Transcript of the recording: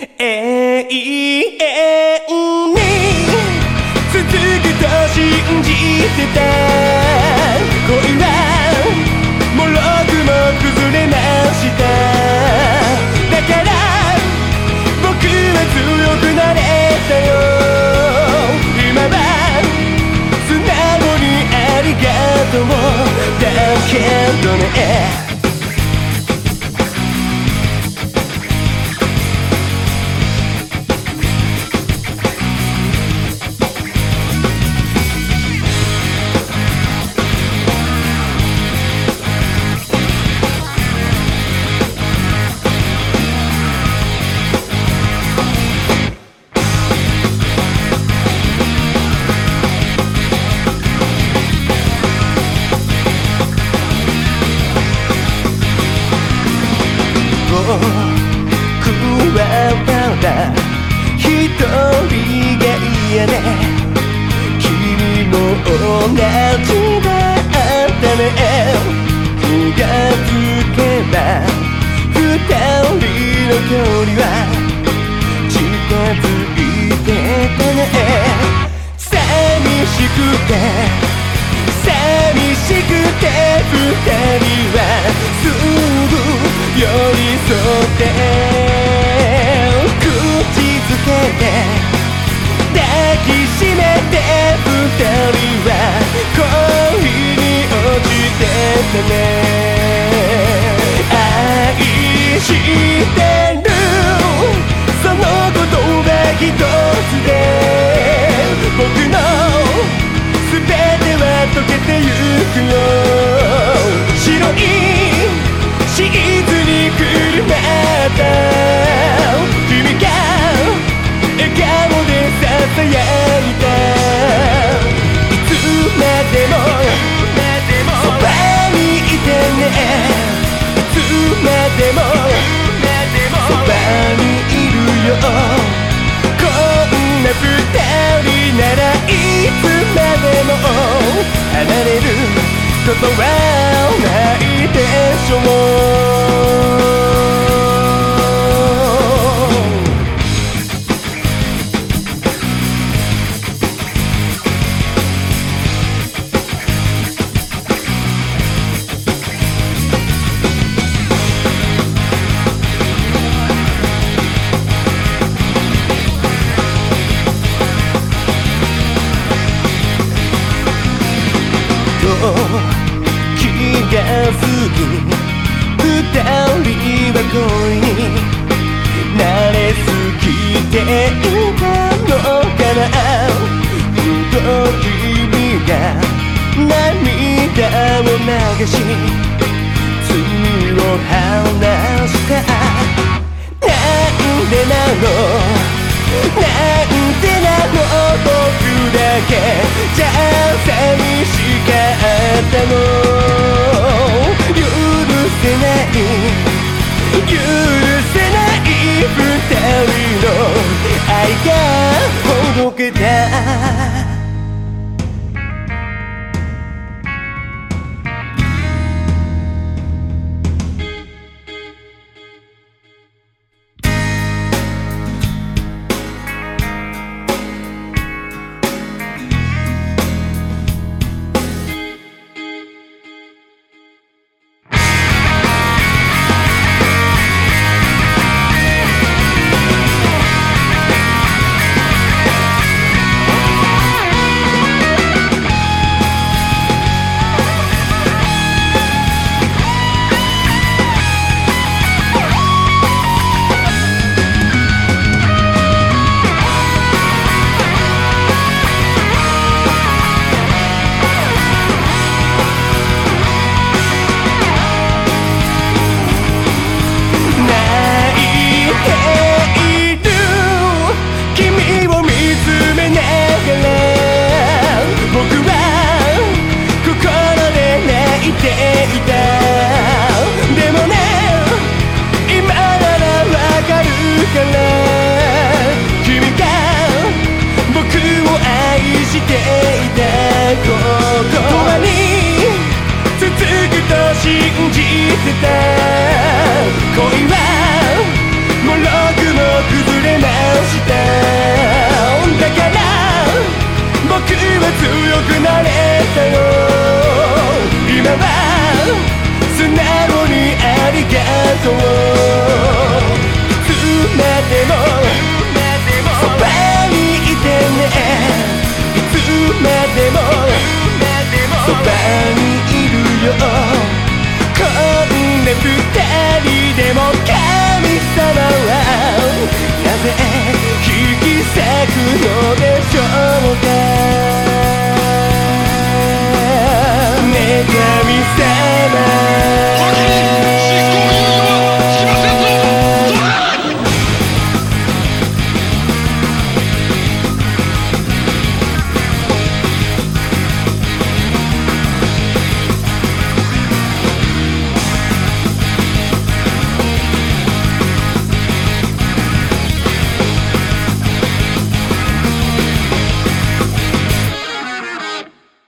永遠に続くと信じてた僕はただ。一人が嫌で君も同じだったね。気がつけば二人の距離は近づいてたね。寂しくては恋に落ちてたねな二人ならいつまでも離れることはないでしょう。気が過ぎ二人は恋に慣れすぎていたのかな。ふと君が涙を流し罪を話したなんでなのなんでなの僕だけじゃ寂しかったの許せない。にいるよ。こんな二人でも神様はなぜ